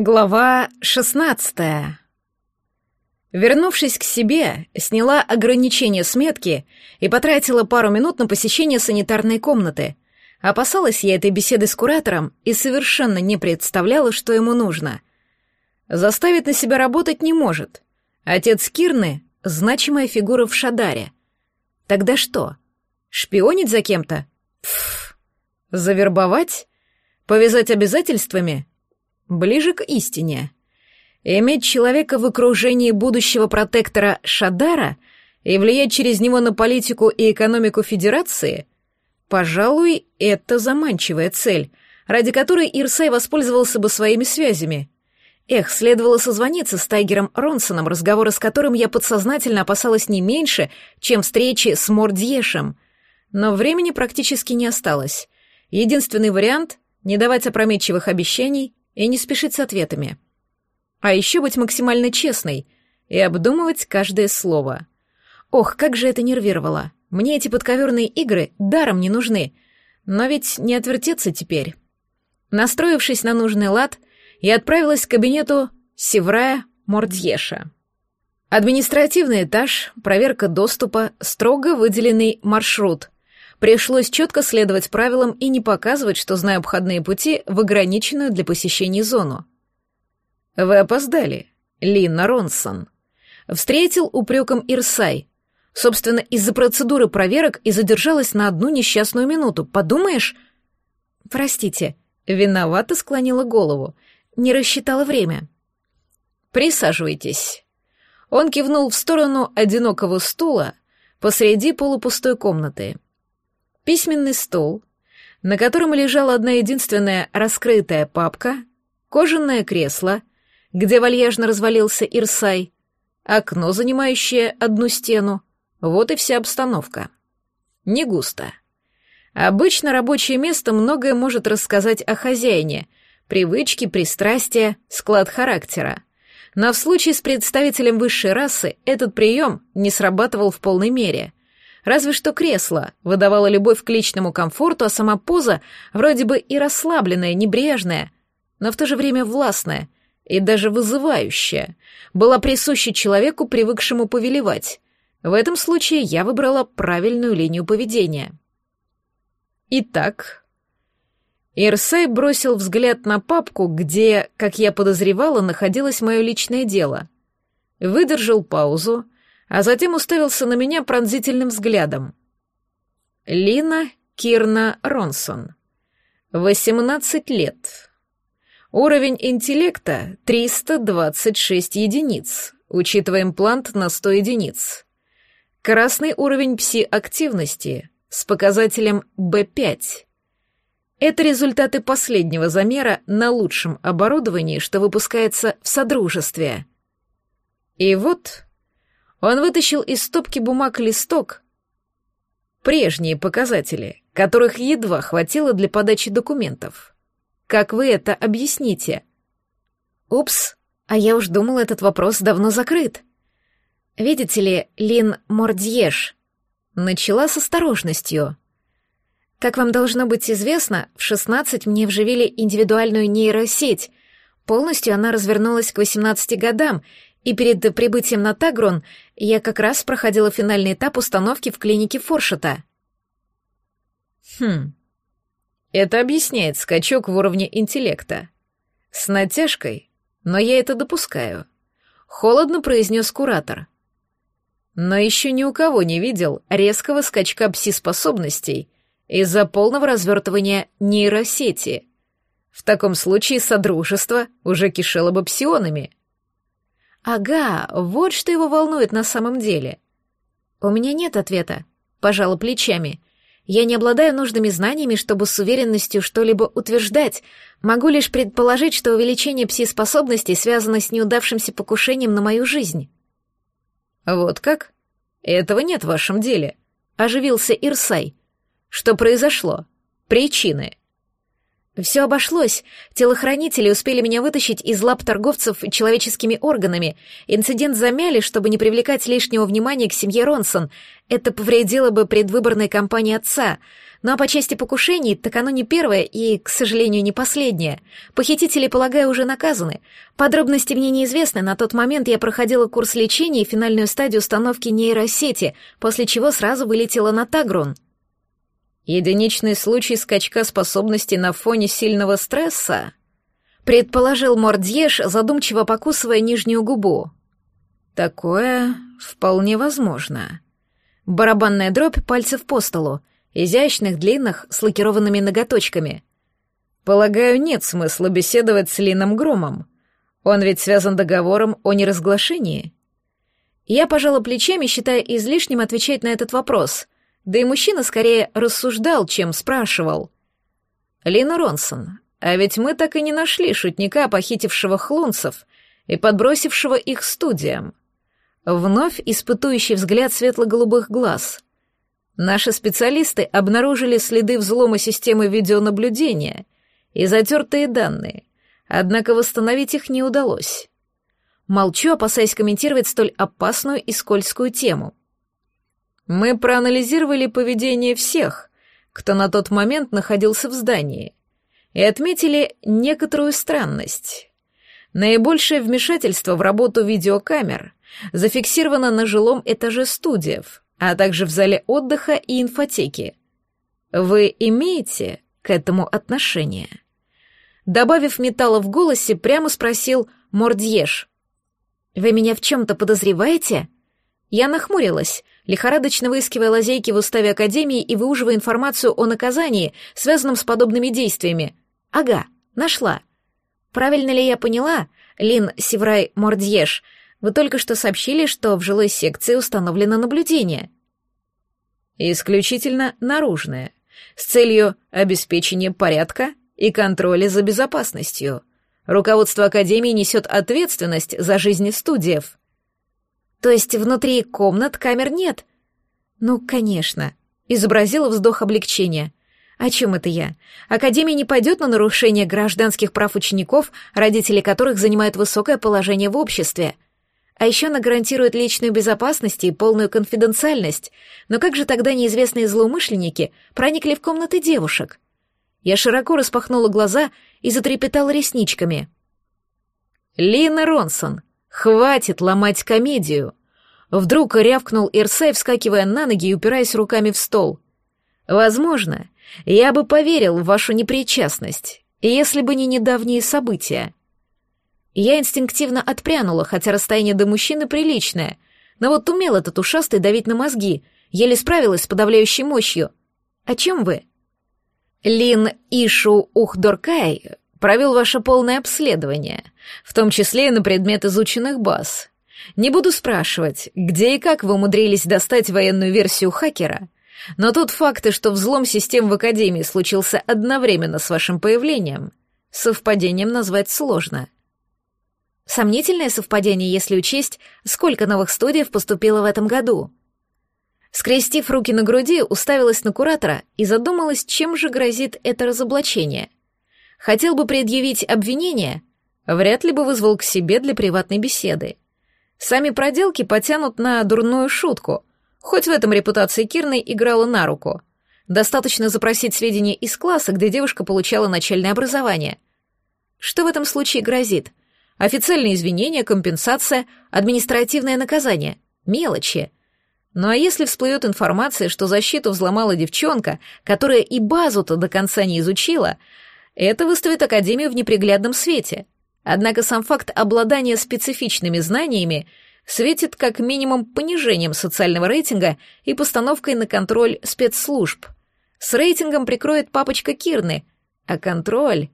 Глава шестнадцатая. Вернувшись к себе, сняла ограничение сметки и потратила пару минут на посещение санитарной комнаты. Опасалась я этой беседы с куратором и совершенно не представляла, что ему нужно. Заставить на себя работать не может. Отец Кирны — значимая фигура в Шадаре. Тогда что? Шпионить за кем-то? Пф. Завербовать? Повязать обязательствами? Ближе к истине. Иметь человека в окружении будущего протектора Шадара и влиять через него на политику и экономику Федерации, пожалуй, это заманчивая цель, ради которой Ирсай воспользовался бы своими связями. Эх, следовало созвониться с Тайгером Ронсоном, разговоры с которым я подсознательно опасалась не меньше, чем встречи с Мордьешем. Но времени практически не осталось. Единственный вариант — не давать опрометчивых обещаний и не спешить с ответами. А еще быть максимально честной и обдумывать каждое слово. Ох, как же это нервировало. Мне эти подковерные игры даром не нужны. Но ведь не отвертеться теперь. Настроившись на нужный лад, я отправилась к кабинету Севрая Мордьеша. Административный этаж, проверка доступа, строго выделенный маршрут — Пришлось четко следовать правилам и не показывать, что знаю обходные пути в ограниченную для посещений зону. «Вы опоздали, Лина Ронсон», — встретил упреком Ирсай. Собственно, из-за процедуры проверок и задержалась на одну несчастную минуту. Подумаешь? Простите, виновато склонила голову. Не рассчитала время. Присаживайтесь. Он кивнул в сторону одинокого стула посреди полупустой комнаты письменный стол, на котором лежала одна единственная раскрытая папка, кожаное кресло, где вальяжно развалился Ирсай, окно, занимающее одну стену. Вот и вся обстановка. Не густо. Обычно рабочее место многое может рассказать о хозяине, привычки, пристрастия, склад характера. Но в случае с представителем высшей расы этот прием не срабатывал в полной мере — Разве что кресло выдавало любовь к личному комфорту, а сама поза вроде бы и расслабленная, небрежная, но в то же время властная и даже вызывающая, была присуща человеку, привыкшему повелевать. В этом случае я выбрала правильную линию поведения. Итак, Ирсей бросил взгляд на папку, где, как я подозревала, находилось мое личное дело. Выдержал паузу, а затем уставился на меня пронзительным взглядом. Лина Кирна Ронсон. 18 лет. Уровень интеллекта 326 единиц, учитывая имплант на 100 единиц. Красный уровень пси-активности с показателем B5. Это результаты последнего замера на лучшем оборудовании, что выпускается в Содружестве. И вот он вытащил из стопки бумаг листок. Прежние показатели, которых едва хватило для подачи документов. Как вы это объясните? Упс, а я уж думал, этот вопрос давно закрыт. Видите ли, Лин Мордьеш начала с осторожностью. Как вам должно быть известно, в 16 мне вживили индивидуальную нейросеть. Полностью она развернулась к 18 годам и перед прибытием на Тагрон я как раз проходила финальный этап установки в клинике Форшета. Хм. Это объясняет скачок в уровне интеллекта. С натяжкой, но я это допускаю. Холодно произнес куратор. Но еще ни у кого не видел резкого скачка пси-способностей из-за полного развертывания нейросети. В таком случае Содружество уже кишело бы псионами — Ага, вот что его волнует на самом деле. У меня нет ответа, пожала плечами. Я не обладаю нужными знаниями, чтобы с уверенностью что-либо утверждать. Могу лишь предположить, что увеличение пси-способностей связано с неудавшимся покушением на мою жизнь. Вот как? Этого нет в вашем деле. Оживился Ирсай. Что произошло? Причины. Все обошлось. Телохранители успели меня вытащить из лап торговцев человеческими органами. Инцидент замяли, чтобы не привлекать лишнего внимания к семье Ронсон. Это повредило бы предвыборной кампании отца. Ну а по части покушений, так оно не первое и, к сожалению, не последнее. Похитители, полагаю, уже наказаны. Подробности мне неизвестны, на тот момент я проходила курс лечения и финальную стадию установки нейросети, после чего сразу вылетела на Тагрун. Единичный случай скачка способностей на фоне сильного стресса? Предположил Мордьеш, задумчиво покусывая нижнюю губу. Такое вполне возможно. Барабанная дробь пальцев по столу, изящных, длинных, с лакированными ноготочками. Полагаю, нет смысла беседовать с Лином Громом. Он ведь связан договором о неразглашении. Я пожала плечами, считая излишним отвечать на этот вопрос. Да и мужчина скорее рассуждал, чем спрашивал. «Лина Ронсон, а ведь мы так и не нашли шутника, похитившего хлунцев и подбросившего их студиям». Вновь испытующий взгляд светло-голубых глаз. Наши специалисты обнаружили следы взлома системы видеонаблюдения и затертые данные, однако восстановить их не удалось. Молчу, опасаясь комментировать столь опасную и скользкую тему. Мы проанализировали поведение всех, кто на тот момент находился в здании, и отметили некоторую странность. Наибольшее вмешательство в работу видеокамер зафиксировано на жилом этаже студиев, а также в зале отдыха и инфотеки. Вы имеете к этому отношение? Добавив металла в голосе, прямо спросил Мордьеш. «Вы меня в чем-то подозреваете?» Я нахмурилась, лихорадочно выискивая лазейки в уставе Академии и выуживая информацию о наказании, связанном с подобными действиями. «Ага, нашла. Правильно ли я поняла, Лин Севрай Мордьеш, вы только что сообщили, что в жилой секции установлено наблюдение?» «Исключительно наружное, с целью обеспечения порядка и контроля за безопасностью. Руководство Академии несет ответственность за жизни студиев». «То есть внутри комнат камер нет?» «Ну, конечно», — изобразила вздох облегчения. О чем это я? Академия не пойдет на нарушение гражданских прав учеников, родители которых занимают высокое положение в обществе. А еще она гарантирует личную безопасность и полную конфиденциальность. Но как же тогда неизвестные злоумышленники проникли в комнаты девушек? Я широко распахнула глаза и затрепетала ресничками. «Лина Ронсон, хватит ломать комедию!» Вдруг рявкнул Ирсей, вскакивая на ноги и упираясь руками в стол. «Возможно, я бы поверил в вашу непричастность, если бы не недавние события. Я инстинктивно отпрянула, хотя расстояние до мужчины приличное, но вот умел этот ушастый давить на мозги, еле справилась с подавляющей мощью. О чем вы? Лин Ишу Ухдоркай провел ваше полное обследование, в том числе и на предмет изученных баз. Не буду спрашивать, где и как вы умудрились достать военную версию хакера, но тут факты, что взлом систем в Академии случился одновременно с вашим появлением, совпадением назвать сложно. Сомнительное совпадение, если учесть, сколько новых студиев поступило в этом году. Скрестив руки на груди, уставилась на куратора и задумалась, чем же грозит это разоблачение. Хотел бы предъявить обвинение, вряд ли бы вызвал к себе для приватной беседы. Сами проделки потянут на дурную шутку, Хоть в этом репутация Кирной играла на руку. Достаточно запросить сведения из класса, где девушка получала начальное образование. Что в этом случае грозит? Официальные извинения, компенсация, административное наказание. Мелочи. Ну а если всплывет информация, что защиту взломала девчонка, которая и базу-то до конца не изучила, это выставит Академию в неприглядном свете. Однако сам факт обладания специфичными знаниями — светит как минимум понижением социального рейтинга и постановкой на контроль спецслужб. С рейтингом прикроет папочка Кирны, а контроль...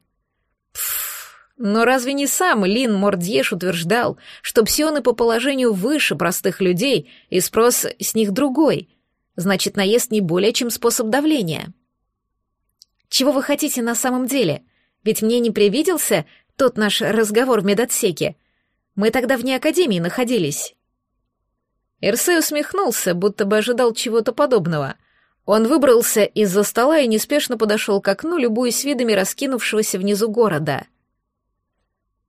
Пф, но разве не сам Лин Мордьеш утверждал, что псионы по положению выше простых людей и спрос с них другой? Значит, наезд не более чем способ давления. Чего вы хотите на самом деле? Ведь мне не привиделся тот наш разговор в медотсеке. Мы тогда вне академии находились». Ирсей усмехнулся, будто бы ожидал чего-то подобного. Он выбрался из-за стола и неспешно подошел к окну, любуясь видами раскинувшегося внизу города.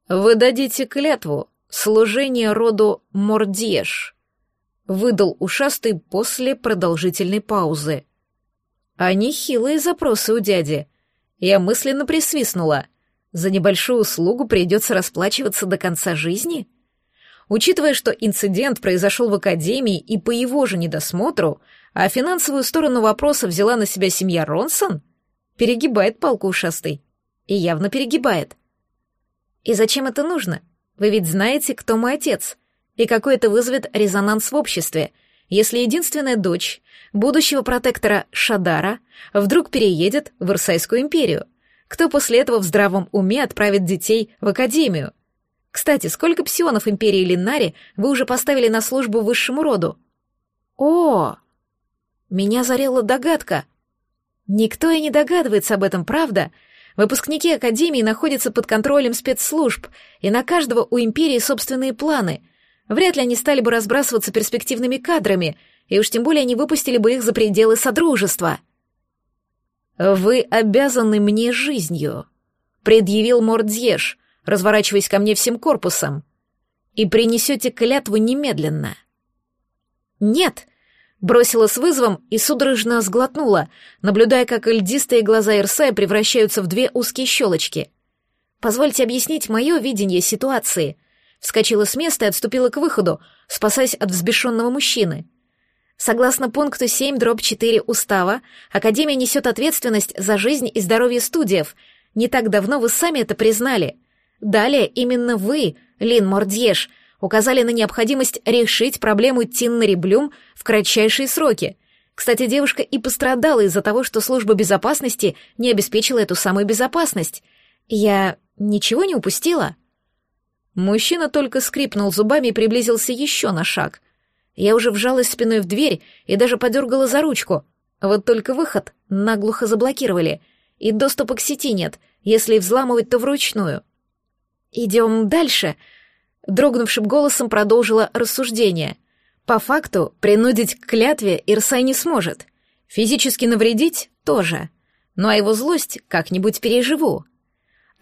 «Вы дадите клятву служение роду Мордьеш», — выдал ушастый после продолжительной паузы. А нехилые запросы у дяди. Я мысленно присвистнула. За небольшую услугу придется расплачиваться до конца жизни? Учитывая, что инцидент произошел в академии и по его же недосмотру, а финансовую сторону вопроса взяла на себя семья Ронсон, перегибает палку ушастый. И явно перегибает. И зачем это нужно? Вы ведь знаете, кто мой отец, и какой это вызовет резонанс в обществе, если единственная дочь будущего протектора Шадара вдруг переедет в Ирсайскую империю. Кто после этого в здравом уме отправит детей в академию? Кстати, сколько псионов империи Линнари вы уже поставили на службу высшему роду? О! Меня зарела догадка. Никто и не догадывается об этом, правда? Выпускники Академии находятся под контролем спецслужб, и на каждого у Империи собственные планы. Вряд ли они стали бы разбрасываться перспективными кадрами, и уж тем более не выпустили бы их за пределы Содружества. «Вы обязаны мне жизнью», — предъявил Мордьеш, разворачиваясь ко мне всем корпусом. «И принесете клятву немедленно». «Нет», бросила с вызовом и судорожно сглотнула, наблюдая, как льдистые глаза Ирсая превращаются в две узкие щелочки. «Позвольте объяснить мое видение ситуации», вскочила с места и отступила к выходу, спасаясь от взбешенного мужчины. Согласно пункту 7 дробь 4 устава, Академия несет ответственность за жизнь и здоровье студиев. Не так давно вы сами это признали. Далее именно вы, Лин Мордьеш, указали на необходимость решить проблему Тиннари Блюм в кратчайшие сроки. Кстати, девушка и пострадала из-за того, что служба безопасности не обеспечила эту самую безопасность. Я ничего не упустила? Мужчина только скрипнул зубами и приблизился еще на шаг. Я уже вжалась спиной в дверь и даже подергала за ручку. Вот только выход наглухо заблокировали, и доступа к сети нет, если взламывать, то вручную. «Идем дальше», дрогнувшим голосом продолжила рассуждение. По факту, принудить к клятве Ирсай не сможет. Физически навредить — тоже. Ну а его злость как-нибудь переживу.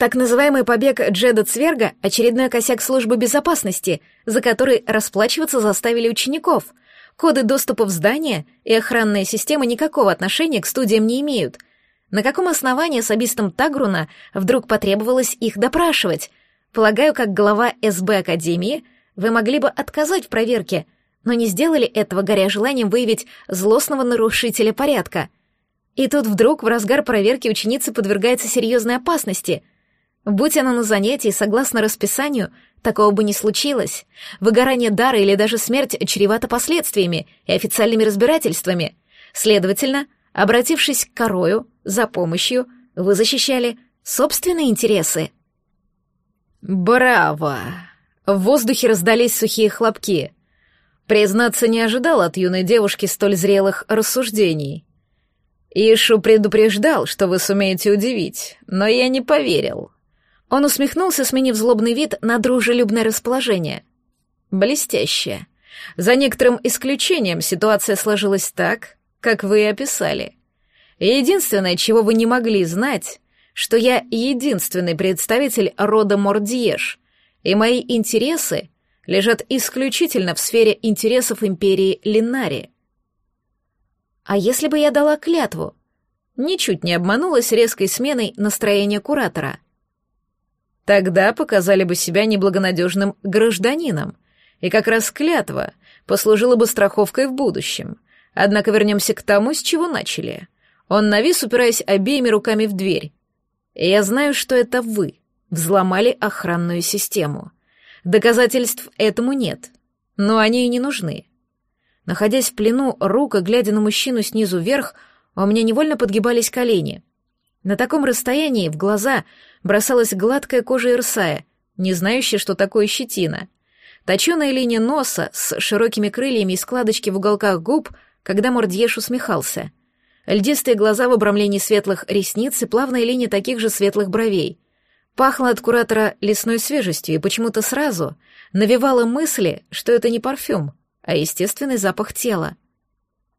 Так называемый побег Джеда Цверга — очередной косяк службы безопасности, за который расплачиваться заставили учеников. Коды доступа в здание и охранная система никакого отношения к студиям не имеют. На каком основании особистам Тагруна вдруг потребовалось их допрашивать — Полагаю, как глава СБ Академии, вы могли бы отказать в проверке, но не сделали этого, горя желанием выявить злостного нарушителя порядка. И тут вдруг в разгар проверки ученица подвергается серьезной опасности. Будь она на занятии согласно расписанию, такого бы не случилось. Выгорание дара или даже смерть чревато последствиями и официальными разбирательствами. Следовательно, обратившись к Корою за помощью, вы защищали собственные интересы. «Браво!» В воздухе раздались сухие хлопки. Признаться, не ожидал от юной девушки столь зрелых рассуждений. Ишу предупреждал, что вы сумеете удивить, но я не поверил. Он усмехнулся, сменив злобный вид на дружелюбное расположение. Блестяще. За некоторым исключением ситуация сложилась так, как вы и описали. единственное, чего вы не могли знать, что я единственный представитель рода Мордьеш, и мои интересы лежат исключительно в сфере интересов империи Линари. А если бы я дала клятву? Ничуть не обманулась резкой сменой настроения куратора. Тогда показали бы себя неблагонадежным гражданином, и как раз клятва послужила бы страховкой в будущем. Однако вернемся к тому, с чего начали. Он навис, упираясь обеими руками в дверь, я знаю, что это вы взломали охранную систему. Доказательств этому нет, но они и не нужны. Находясь в плену, рука, глядя на мужчину снизу вверх, у меня невольно подгибались колени. На таком расстоянии в глаза бросалась гладкая кожа Ирсая, не знающая, что такое щетина. Точеная линия носа с широкими крыльями и складочки в уголках губ, когда Мордьеш усмехался — льдистые глаза в обрамлении светлых ресниц и плавная линия таких же светлых бровей. Пахло от куратора лесной свежестью и почему-то сразу навевало мысли, что это не парфюм, а естественный запах тела.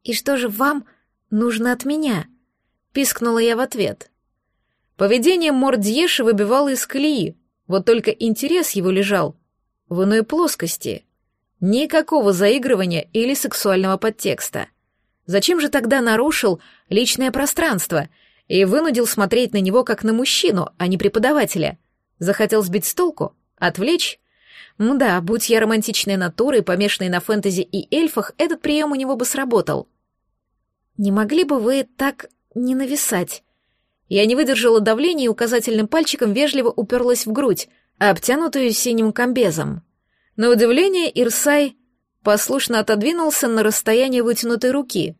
«И что же вам нужно от меня?» — пискнула я в ответ. Поведение Мордьеши выбивало из колеи, вот только интерес его лежал в иной плоскости. Никакого заигрывания или сексуального подтекста. Зачем же тогда нарушил личное пространство и вынудил смотреть на него как на мужчину, а не преподавателя? Захотел сбить с толку? Отвлечь? Ну да, будь я романтичной натурой, помешанной на фэнтези и эльфах, этот прием у него бы сработал. «Не могли бы вы так не нависать?» Я не выдержала давления и указательным пальчиком вежливо уперлась в грудь, обтянутую синим комбезом. На удивление Ирсай послушно отодвинулся на расстояние вытянутой руки.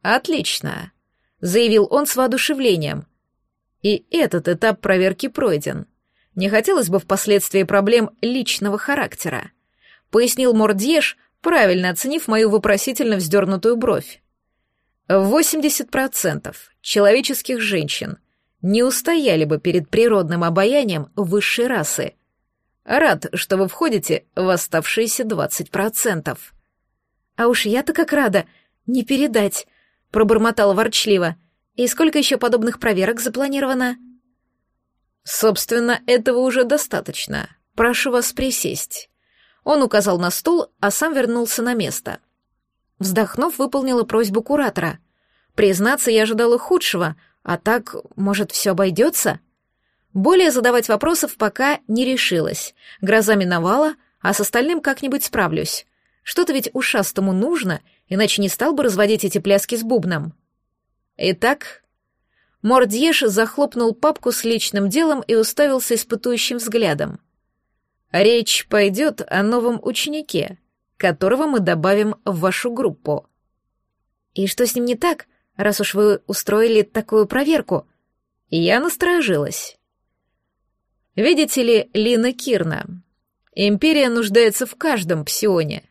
«Отлично», — заявил он с воодушевлением. «И этот этап проверки пройден. Не хотелось бы впоследствии проблем личного характера», — пояснил Мордьеш, правильно оценив мою вопросительно вздернутую бровь. 80% человеческих женщин не устояли бы перед природным обаянием высшей расы. Рад, что вы входите в оставшиеся 20%. А уж я-то как рада, не передать, пробормотала ворчливо. И сколько еще подобных проверок запланировано? Собственно, этого уже достаточно. Прошу вас присесть. Он указал на стул, а сам вернулся на место. Вздохнув, выполнила просьбу куратора. Признаться, я ожидала худшего, а так, может, все обойдется? Более задавать вопросов пока не решилась. Гроза миновала, а с остальным как-нибудь справлюсь. Что-то ведь ушастому нужно, иначе не стал бы разводить эти пляски с бубном. Итак, Мордьеш захлопнул папку с личным делом и уставился испытующим взглядом. Речь пойдет о новом ученике, которого мы добавим в вашу группу. И что с ним не так, раз уж вы устроили такую проверку? Я насторожилась. Видите ли, Лина Кирна, империя нуждается в каждом псионе.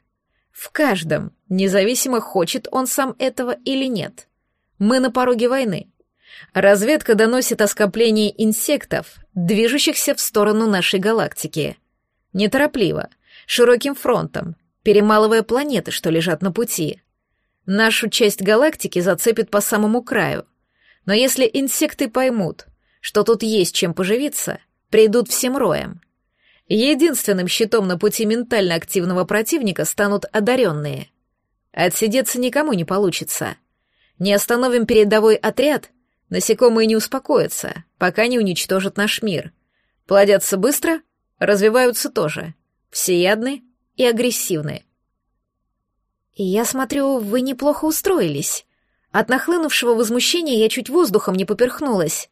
В каждом, независимо, хочет он сам этого или нет. Мы на пороге войны. Разведка доносит о скоплении инсектов, движущихся в сторону нашей галактики. Неторопливо, широким фронтом, перемалывая планеты, что лежат на пути. Нашу часть галактики зацепит по самому краю. Но если инсекты поймут, что тут есть чем поживиться, придут всем роем. Единственным щитом на пути ментально активного противника станут одаренные. Отсидеться никому не получится. Не остановим передовой отряд, насекомые не успокоятся, пока не уничтожат наш мир. Плодятся быстро, развиваются тоже. Всеядны и агрессивны. «Я смотрю, вы неплохо устроились». От нахлынувшего возмущения я чуть воздухом не поперхнулась.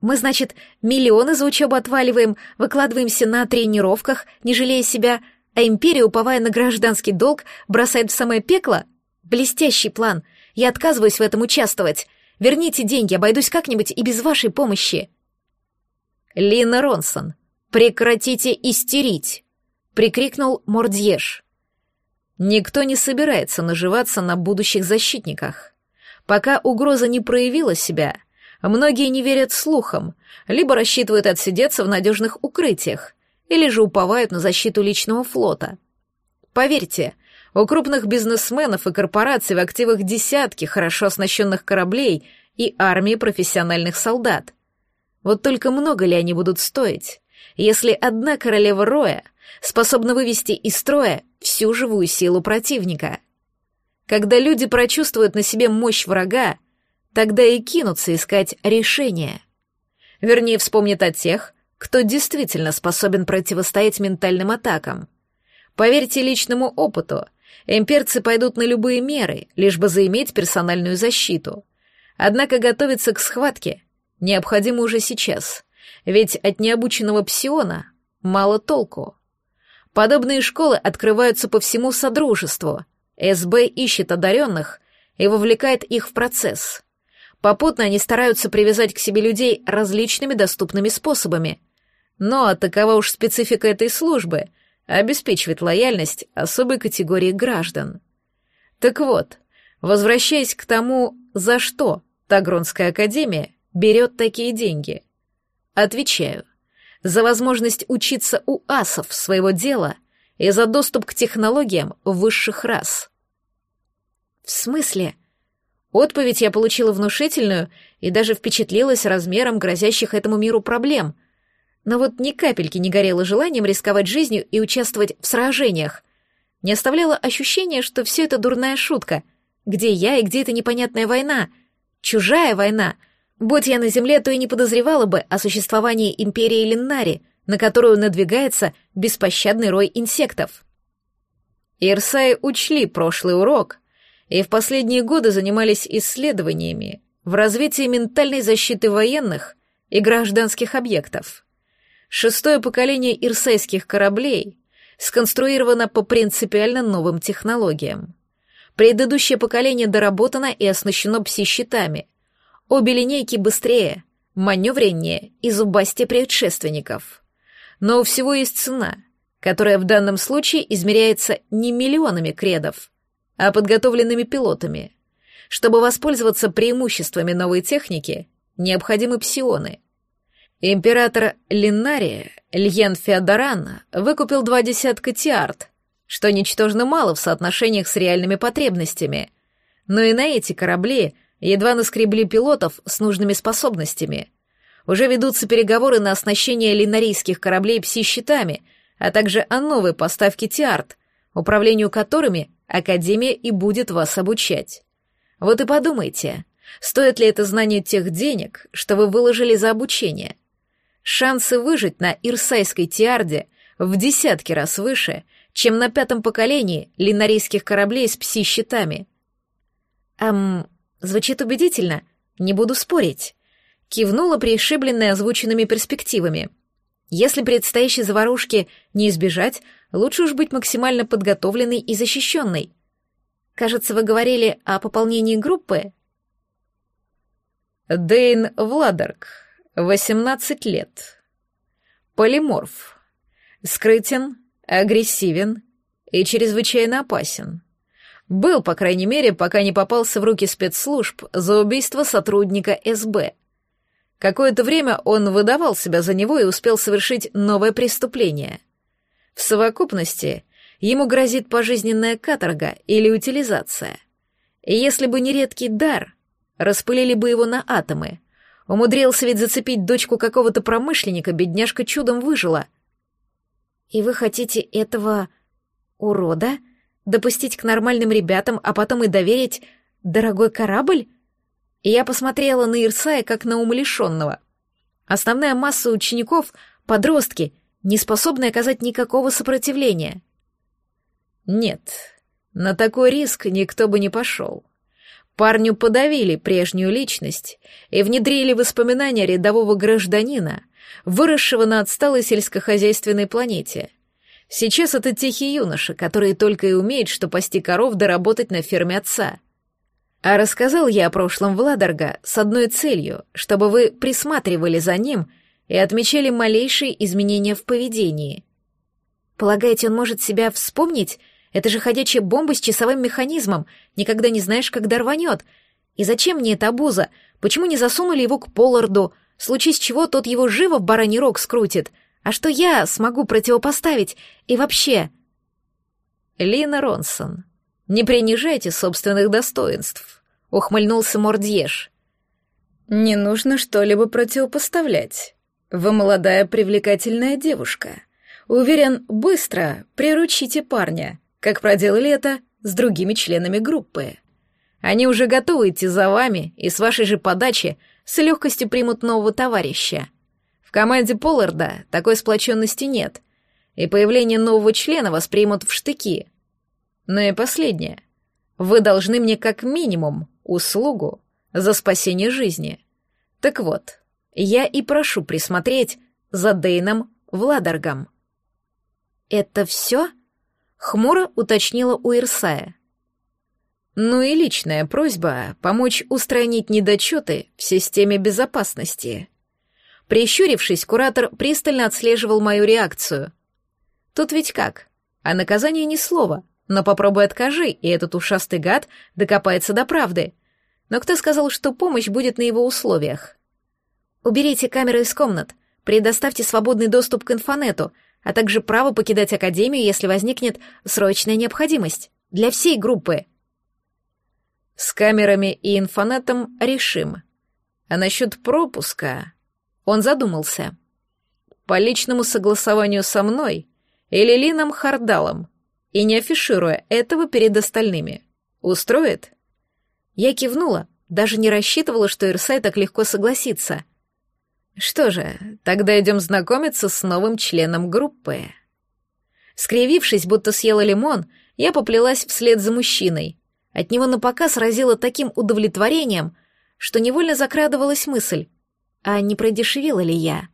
Мы, значит, миллионы за учебу отваливаем, выкладываемся на тренировках, не жалея себя, а империя, уповая на гражданский долг, бросает в самое пекло? Блестящий план. Я отказываюсь в этом участвовать. Верните деньги, обойдусь как-нибудь и без вашей помощи. Лина Ронсон, прекратите истерить прикрикнул Мордьеш. Никто не собирается наживаться на будущих защитниках. Пока угроза не проявила себя, многие не верят слухам, либо рассчитывают отсидеться в надежных укрытиях, или же уповают на защиту личного флота. Поверьте, у крупных бизнесменов и корпораций в активах десятки хорошо оснащенных кораблей и армии профессиональных солдат. Вот только много ли они будут стоить, если одна королева Роя способна вывести из строя всю живую силу противника. Когда люди прочувствуют на себе мощь врага, тогда и кинутся искать решения. Вернее, вспомнят о тех, кто действительно способен противостоять ментальным атакам. Поверьте личному опыту, имперцы пойдут на любые меры, лишь бы заиметь персональную защиту. Однако готовиться к схватке необходимо уже сейчас, ведь от необученного псиона мало толку. Подобные школы открываются по всему Содружеству. СБ ищет одаренных и вовлекает их в процесс. Попутно они стараются привязать к себе людей различными доступными способами. Но такова уж специфика этой службы — обеспечивает лояльность особой категории граждан. Так вот, возвращаясь к тому, за что Тагронская академия берет такие деньги. Отвечаю за возможность учиться у асов своего дела и за доступ к технологиям высших рас. В смысле? Отповедь я получила внушительную и даже впечатлилась размером грозящих этому миру проблем. Но вот ни капельки не горело желанием рисковать жизнью и участвовать в сражениях. Не оставляло ощущения, что все это дурная шутка, Где я и где эта непонятная война? Чужая война. Будь я на земле, то и не подозревала бы о существовании империи Линнари, на которую надвигается беспощадный рой инсектов. Ирсаи учли прошлый урок и в последние годы занимались исследованиями в развитии ментальной защиты военных и гражданских объектов. Шестое поколение ирсайских кораблей сконструировано по принципиально новым технологиям. Предыдущее поколение доработано и оснащено пси-щитами. Обе линейки быстрее, маневреннее и зубастее предшественников. Но у всего есть цена, которая в данном случае измеряется не миллионами кредов, а подготовленными пилотами. Чтобы воспользоваться преимуществами новой техники, необходимы псионы. Император Линнария, Льен Феодоран, выкупил два десятка тиарт, что ничтожно мало в соотношениях с реальными потребностями. Но и на эти корабли едва наскребли пилотов с нужными способностями. Уже ведутся переговоры на оснащение линарийских кораблей пси-щитами, а также о новой поставке тиарт, управлению которыми Академия и будет вас обучать. Вот и подумайте, стоит ли это знание тех денег, что вы выложили за обучение. Шансы выжить на Ирсайской Тиарде в десятки раз выше, чем на пятом поколении линарийских кораблей с пси-щитами. Ам, звучит убедительно, не буду спорить. Кивнула пришибленная озвученными перспективами. Если предстоящей заварушки не избежать, лучше уж быть максимально подготовленной и защищенной. Кажется, вы говорили о пополнении группы? Дейн Владарк, 18 лет. Полиморф. Скрытен, агрессивен и чрезвычайно опасен. Был, по крайней мере, пока не попался в руки спецслужб за убийство сотрудника СБ. Какое-то время он выдавал себя за него и успел совершить новое преступление — в совокупности ему грозит пожизненная каторга или утилизация. И если бы не редкий дар, распылили бы его на атомы. Умудрился ведь зацепить дочку какого-то промышленника, бедняжка чудом выжила. И вы хотите этого урода допустить к нормальным ребятам, а потом и доверить дорогой корабль? И я посмотрела на Ирсая как на умалишенного. Основная масса учеников — подростки — не способный оказать никакого сопротивления. Нет, на такой риск никто бы не пошел. Парню подавили прежнюю личность и внедрили воспоминания рядового гражданина, выросшего на отсталой сельскохозяйственной планете. Сейчас это тихий юноша, который только и умеет, что пасти коров да работать на ферме отца. А рассказал я о прошлом Владарга с одной целью, чтобы вы присматривали за ним — и отмечали малейшие изменения в поведении. Полагаете, он может себя вспомнить? Это же ходячая бомба с часовым механизмом, никогда не знаешь, когда рванет. И зачем мне эта обуза? Почему не засунули его к Полларду? В случае с чего тот его живо в бараний рог скрутит. А что я смогу противопоставить? И вообще... Лина Ронсон, не принижайте собственных достоинств, ухмыльнулся Мордьеш. Не нужно что-либо противопоставлять. Вы молодая привлекательная девушка. Уверен, быстро приручите парня, как проделали это с другими членами группы. Они уже готовы идти за вами и с вашей же подачи с легкостью примут нового товарища. Команде Полларда такой сплоченности нет, и появление нового члена воспримут в штыки. Ну и последнее. Вы должны мне как минимум услугу за спасение жизни. Так вот, я и прошу присмотреть за Дейном Владаргом. «Это все?» — хмуро уточнила у Ирсая. «Ну и личная просьба помочь устранить недочеты в системе безопасности». Прищурившись, куратор пристально отслеживал мою реакцию. «Тут ведь как? А наказание ни слова, но попробуй откажи, и этот ушастый гад докопается до правды. Но кто сказал, что помощь будет на его условиях?» Уберите камеры из комнат, предоставьте свободный доступ к инфонету, а также право покидать Академию, если возникнет срочная необходимость. Для всей группы. С камерами и инфонетом решим. А насчет пропуска... Он задумался. По личному согласованию со мной или Лином Хардалом, и не афишируя этого перед остальными. Устроит? Я кивнула, даже не рассчитывала, что Ирсай так легко согласится. Что же, тогда идем знакомиться с новым членом группы. Скривившись, будто съела лимон, я поплелась вслед за мужчиной. От него напоказ разило таким удовлетворением, что невольно закрадывалась мысль, а не продешевила ли я?